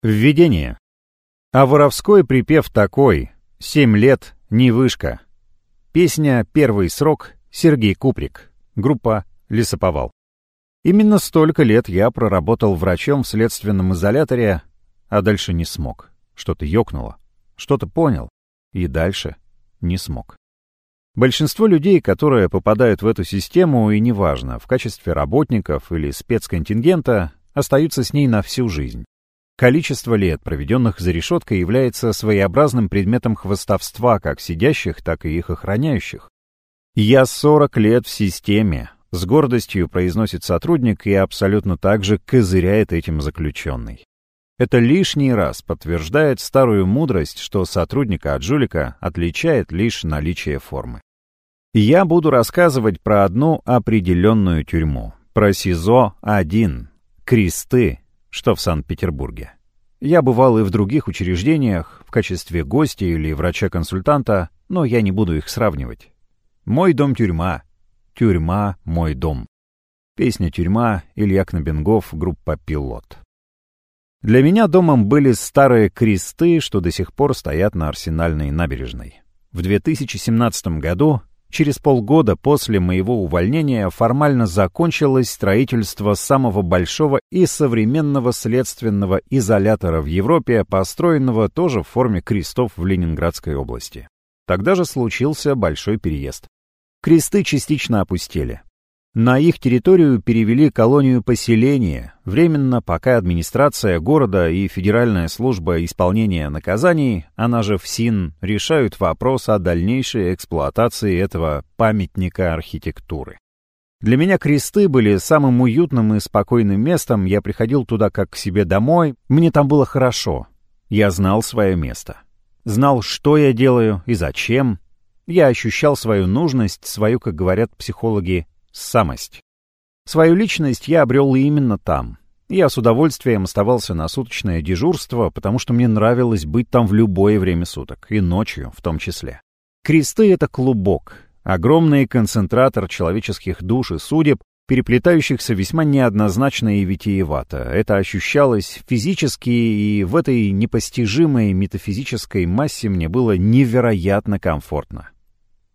Введение. А воровской припев такой «Семь лет, не вышка». Песня «Первый срок» Сергей Куприк. Группа «Лесоповал». Именно столько лет я проработал врачом в следственном изоляторе, а дальше не смог. Что-то ёкнуло, что-то понял, и дальше не смог. Большинство людей, которые попадают в эту систему, и неважно, в качестве работников или спецконтингента, остаются с ней на всю жизнь. Количество лет, проведенных за решеткой, является своеобразным предметом хвостовства как сидящих, так и их охраняющих. «Я 40 лет в системе», — с гордостью произносит сотрудник и абсолютно так же козыряет этим заключенный. Это лишний раз подтверждает старую мудрость, что сотрудника от жулика отличает лишь наличие формы. Я буду рассказывать про одну определенную тюрьму, про СИЗО-1, Кресты, что в Санкт-Петербурге. Я бывал и в других учреждениях, в качестве гостя или врача-консультанта, но я не буду их сравнивать. Мой дом-тюрьма. Тюрьма — мой дом. Песня «Тюрьма» Илья Кнобенгов, группа «Пилот». Для меня домом были старые кресты, что до сих пор стоят на Арсенальной набережной. В 2017 году Через полгода после моего увольнения формально закончилось строительство самого большого и современного следственного изолятора в Европе, построенного тоже в форме крестов в Ленинградской области. Тогда же случился большой переезд. Кресты частично опустели. На их территорию перевели колонию поселения, временно пока администрация города и Федеральная служба исполнения наказаний, она же ФСИН, решают вопрос о дальнейшей эксплуатации этого памятника архитектуры. Для меня кресты были самым уютным и спокойным местом, я приходил туда как к себе домой, мне там было хорошо. Я знал свое место. Знал, что я делаю и зачем. Я ощущал свою нужность, свою, как говорят психологи, самость. Свою личность я обрел именно там. Я с удовольствием оставался на суточное дежурство, потому что мне нравилось быть там в любое время суток, и ночью в том числе. Кресты — это клубок, огромный концентратор человеческих душ и судеб, переплетающихся весьма неоднозначно и витиевато. Это ощущалось физически, и в этой непостижимой метафизической массе мне было невероятно комфортно.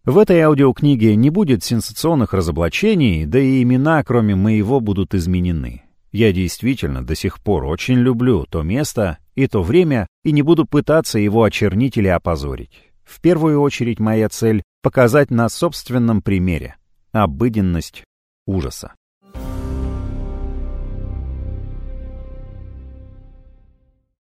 В этой аудиокниге не будет сенсационных разоблачений, да и имена, кроме моего, будут изменены. Я действительно до сих пор очень люблю то место и то время, и не буду пытаться его очернить или опозорить. В первую очередь моя цель — показать на собственном примере обыденность ужаса.